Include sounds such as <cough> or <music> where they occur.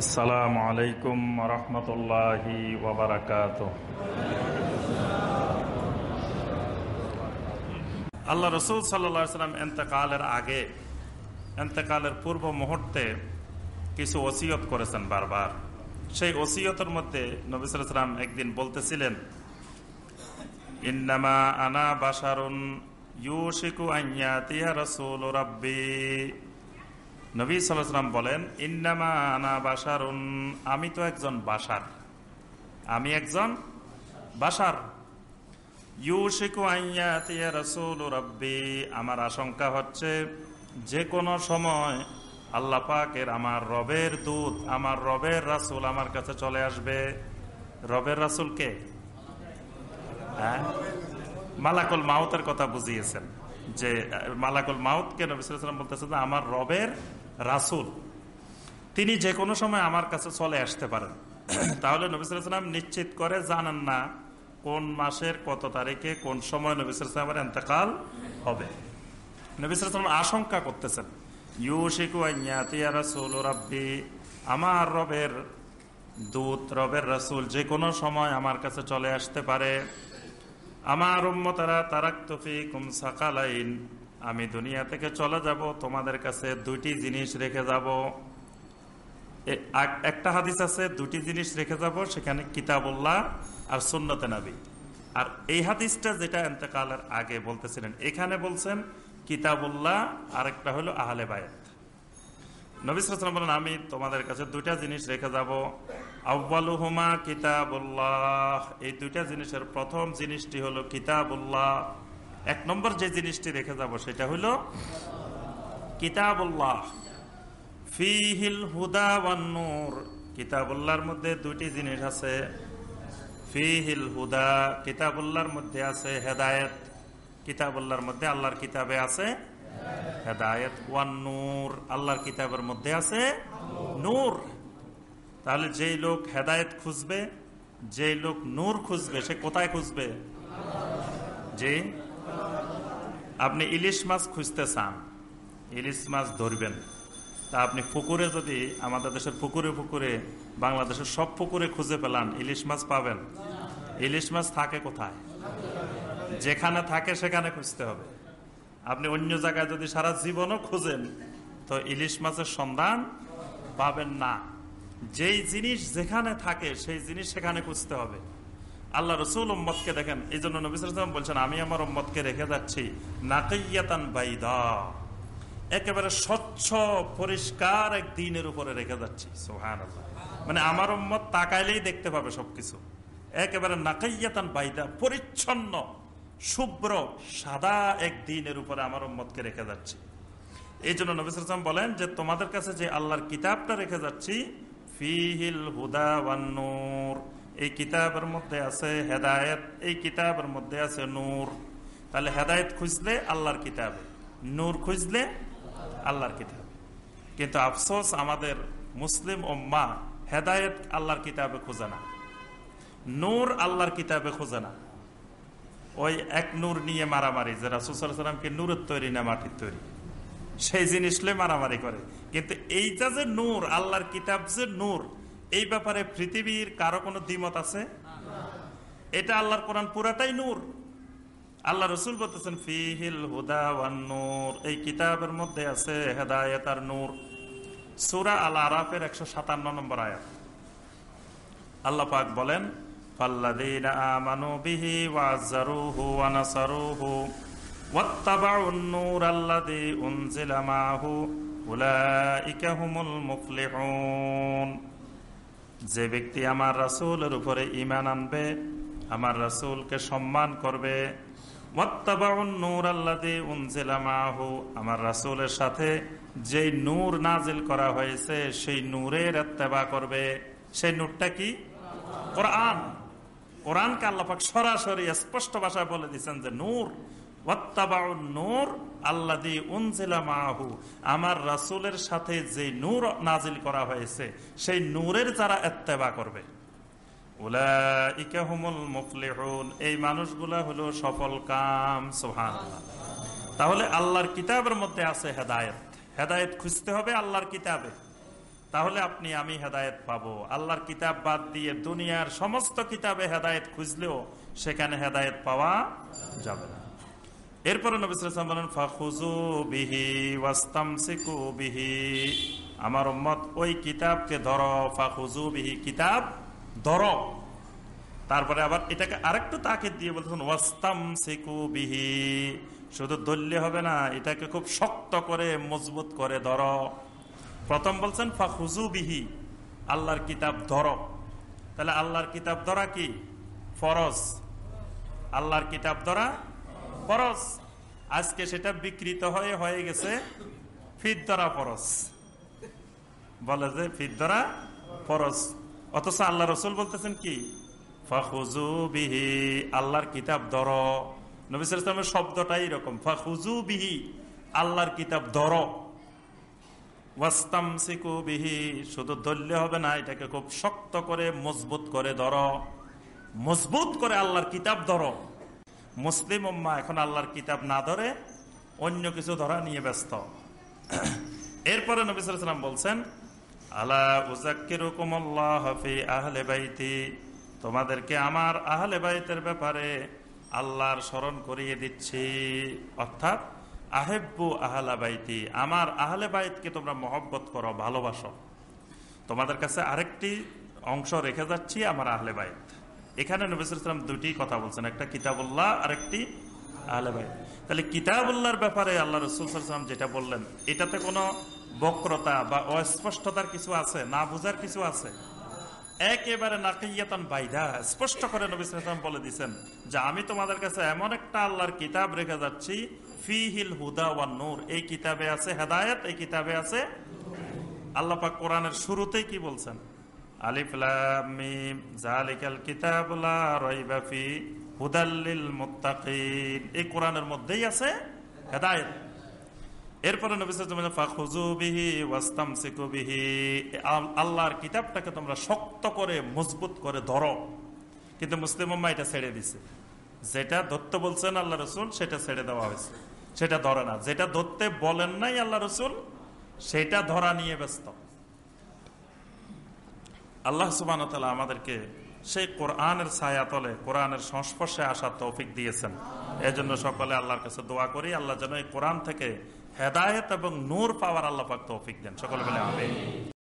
আসসালামু আলাইকুম রহমতুল্লাহি ওবরাকাত আল্লাহ রসুল সাল্লা সাল্লাম এতেকালের আগে এতেকালের পূর্ব মুহূর্তে কিছু ওসিয়ত করেছেন বারবার। সেই ওসিয়তের মধ্যে নবিসাম একদিন বলতেছিলেন, ইন্নামা আনা বাসারুন ইউশিকু আইয়াতিয়া রসুল রাব্বি। নবী সাল্লাম বলেন, ইন্নামা আনা বাসারুন আমি তো একজন বাসার আমি একজন বাসার আমার আশঙ্কা হচ্ছে যে কোনো সময় আল্লাহ পাকের আমার রবের দূত, আমার রবের রাসুল আমার কাছে চলে আসবে। রবের রাসুল কে? হ্যাঁ? মালাকুল মাউতের কথা বুঝিয়েছেন যে, মালাকুল মাউতকে নবী নবিসাম বলতেছে আমার রবের রাসুল। তিনি যে কোনো সময় আমার কাছে চলে আসতে পারেন। তাহলে নবিসাম নিশ্চিত করে জানেন না কোন মাসের কত তারিখে, কোন সময় নবিসামের এতেকাল হবে। নবিসাম আশঙ্কা করতেছেন আমার রবের দূত, রবের রাসুল যে কোনো সময় আমার কাছে চলে আসতে পারে। আমার উম্মতারা তারাক তফিকুম সাকালাইন আমি দুনিয়া থেকে চলে যাব, তোমাদের কাছে দুইটি জিনিস রেখে যাব। একটা হাদিস আছে দুটি জিনিস রেখে যাব, সেখানে কিতাবুল্লাহ আর সুন্নতে নাবি। আর এই হাদিসটা যেটা এতেকালের আগে বলতেছিলেন, এখানে বলছেন কিতাবুল্লাহ আর একটা হলো আহলে বায়াত নবিসাম বলেন, আমি তোমাদের কাছে দুইটা জিনিস রেখে যাব। আব্বালুহুমা কিতাবুল্লাহ। এই দুইটা জিনিসের প্রথম জিনিসটি হলো কিতাবুল্লাহ। এক নম্বর যে জিনিসটি রেখে যাব সেটা হলো কিতাবুল্লাহ। ফিহিল হুদা ওয়ান্নুর কিতাবুল্লাহর মধ্যে দুইটি জিনিস আছে। ফিহিল হুদা কিতাবুল্লাহর মধ্যে আছে হেদায়েত। কিতাবুল্লাহর মধ্যে আল্লাহর কিতাবে আছে হেদায়ত। ওয়ান নূর আল্লাহর কিতাবের মধ্যে আছে নূর। তাহলে যেই লোক হেদায়ত খুঁজবে যে লোক নূর খুঁজবে, সে কোথায় খুঁজবে? যে আপনি ইলিশ মাছ খুঁজতে চান, ইলিশ মাছ ধরবেন। তা আপনি পুকুরে যদি, আমাদের দেশের পুকুরে পুকুরে, বাংলাদেশের সব পুকুরে খুঁজে পেলান ইলিশ মাছ পাবেন। ইলিশ মাছ থাকে কোথায়? যেখানে থাকে সেখানে খুঁজতে হবে। আপনি অন্য জায়গায় যদি সারা জীবনও খুঁজেন, তো ইলিশ মাছের সন্ধান পাবেন না। যেই জিনিস যেখানে থাকে, সেই জিনিস সেখানে খুঁজতে হবে। আল্লাহ রসুল উম্মদকে দেখেন, এই জন্য নবিসাম বলছেন, আমি আমার উম্মদকে রেখে যাচ্ছি নাকাইয়াতান একেবারে স্বচ্ছ, পরিষ্কার এক দিনের উপরে রেখে যাচ্ছি। সোহান মানে আমার উম্মত তাকাইলেই দেখতে পাবে সবকিছু। একেবারে নাকাইয়াতান বাইদা, পরিচ্ছন্ন, শুভ্র, সাদা এক দিনের উপরে আমার উম্মতকে রেখে যাচ্ছি। এই জন্য নবিসাম বলেন যে, তোমাদের কাছে যে আল্লাহর কিতাবটা রেখে যাচ্ছি, ফিহিল হুদা এই কিতাবের মধ্যে আছে হেদায়েত, এই কিতাবের মধ্যে আছে নূর। তাহলে হেদায়েত খুঁজলে আল্লাহর কিতাবে, নূর খুঁজলে আল্লাহর কিতাবে। কিন্তু আফসোস আমাদের মুসলিম ওম্মা হেদায়েত আল্লাহর কিতাবে খোঁজে না। নূর আল্লাহর কিতাবে খোঁজে না। ওই এক নূর নিয়ে মারামারি, যে রাসুসাল্লামকে নূরের তৈরি না মাটির তৈরি। সেই জিনিস মারামারি করে। কিন্তু এইটা যে নূর, আল্লাহর কিতাব যে নূর এই ব্যাপারে পৃথিবীর কারো কোনো দ্বিমত আছে এটা আল্লাহর কোরআন পুরাটাই নূর আল্লাহ রসুল বলতেছেন ফিহিল হুদা নূর এই কিতাবের মধ্যে আছে হেদায়ত আর নূর সুরা আল আরাফের একশো সাতান্ন নম্বর আয়াত আল্লাহ পাক বলেন فالذين آمنوا به وعزروه ونصروه واتبعوا النور الذي أنزل معه أولئك هم المفلحون যে ব্যক্তি আমার রাসূলের উপরে ঈমান আনবে, আমার রাসূলকে সম্মান করবে। আমার রাসূলের সাথে যেই নূর নাজিল করা হয়েছে, সেই নূরের এত্তেবা করবে। সেই নূরটা কি? কোরআন। কোরআনকে আল্লাপাক সরাসরি স্পষ্ট ভাষায় বলে দিচ্ছেন যে নূর নূর আল্লাদি মাহু আমার রাসুলের সাথে যে নূর নাজিল করা হয়েছে, সেই নূরের যারা এত্তেবা করবে। এই মানুষগুলা হলো সফল কাম সোহান তাহলে আল্লাহর কিতাবের মধ্যে আছে হেদায়ত। হেদায়ত খুঁজতে হবে আল্লাহর কিতাবে। তাহলে আপনি, আমি হেদায়েত পাবো। আল্লাহর কিতাব বাদ দিয়ে দুনিয়ার সমস্ত কিতাবে হেদায়েত খুঁজলেও সেখানে হেদায়েত পাওয়া যাবে না। এরপরে নবিসাম বলেন ফাখুজু বিহি ওয়াস্তামসিকু বিহি। আমার উম্মত ওই কিতাবকে ধরো ফাখুজু বিহি কিতাব ধরো। তারপরে আবার এটাকে আরেকটু তাকে দিয়ে বলতেছেন ওয়াস্তাম সিকু বিহি। শুধু দল্য হবে না, এটাকে খুব শক্ত করে, মজবুত করে ধরো। প্রথম বলছেন ফাখুজু বিহি। আল্লাহর কিতাব ধরো। তাহলে আল্লাহর কিতাব ধরা কি? ফরজ। আল্লাহর কিতাব ধরা ফরজ আজকে সেটা বিকৃত হয়ে হয়ে গেছে ফিদ ধরা ফরজ বলে যে ফিদ ধরা ফরজ অথচ আল্লাহ রসুল বলতেছেন কি? বিহি, আল্লাহর কিতাব ধর। নবিসের শব্দটাই এরকম। ফাখুজু বিহি, আল্লাহর কিতাব ধর। শুধু ধরলে হবে না, এটাকে খুব শক্ত করে, মজবুত করে ধর। মজবুত করে আল্লাহর কিতাব ধর। মুসলিম উম্মা এখন আল্লাহর কিতাব না ধরে অন্য কিছু ধরা নিয়ে ব্যস্ত। <clears throat> এরপরে নবী সাল্লাম বলছেন, আলা আল্লাহ হাফি আহলে বাইতি। তোমাদেরকে আমার আহলে বাইতের ব্যাপারে আল্লাহর স্মরণ করিয়ে দিচ্ছি। অর্থাৎ, আহেব্বু আহলা বাইতি। আমার আহলে বাইতকে তোমরা মহব্বত করো, ভালোবাসো। তোমাদের কাছে আরেকটি অংশ রেখে যাচ্ছি, আমার আহলে বাইত। এখানে নবিসাম দুটি কথা বলছেন, একটা কিতাবুল্লাহ, আরেকটি আহলে বাইত। তাহলে কিতাবুল্লাহর ব্যাপারে আল্লাহ রসুলাম যেটা বললেন, এটাতে কোনো বক্রতা বা অস্পষ্টতার কিছু আছে, না বুঝার কিছু আছে? একেবারে নাকিয়াতন বাইদা, স্পষ্ট করে নবী সাল্লাম বলে দিচ্ছেন যে, আমি তোমাদের কাছে এমন একটা আল্লাহর কিতাব রেখে যাচ্ছি, ফিহিল হুদা ওয়ান নূর। এই কিতাবে আছে হেদায়ত, এই কিতাবে আছে আল্লাহ পাক কোরআনের শুরুতেই কি বলছেন? কিতাবুলা এই মধ্যেই আছে এরপরে আল্লাহর কিতাবটাকে তোমরা শক্ত করে, মজবুত করে ধরো। কিন্তু মুসলিম এটা ছেড়ে দিছে। যেটা ধরতে বলছেন আল্লাহ রসুল, সেটা ছেড়ে দেওয়া হয়েছে। সেটা ধরে না। যেটা ধরতে বলেন নাই আল্লাহ রসুল, সেটা ধরা নিয়ে ব্যস্ত। আল্লাহ সুবান আমাদেরকে সেই কোরআনের ছায়া তলে, কোরআনের সংস্পর্শে আসার তৌফিক দিয়েছেন। এই জন্য সকলে আল্লাহর কাছে দোয়া করি, আল্লাহ যেন এই কোরআন থেকে হেদায়ত এবং নূর পাওয়ার আল্লাহ পাক তৌফিক দেন। সকলে বলে আমি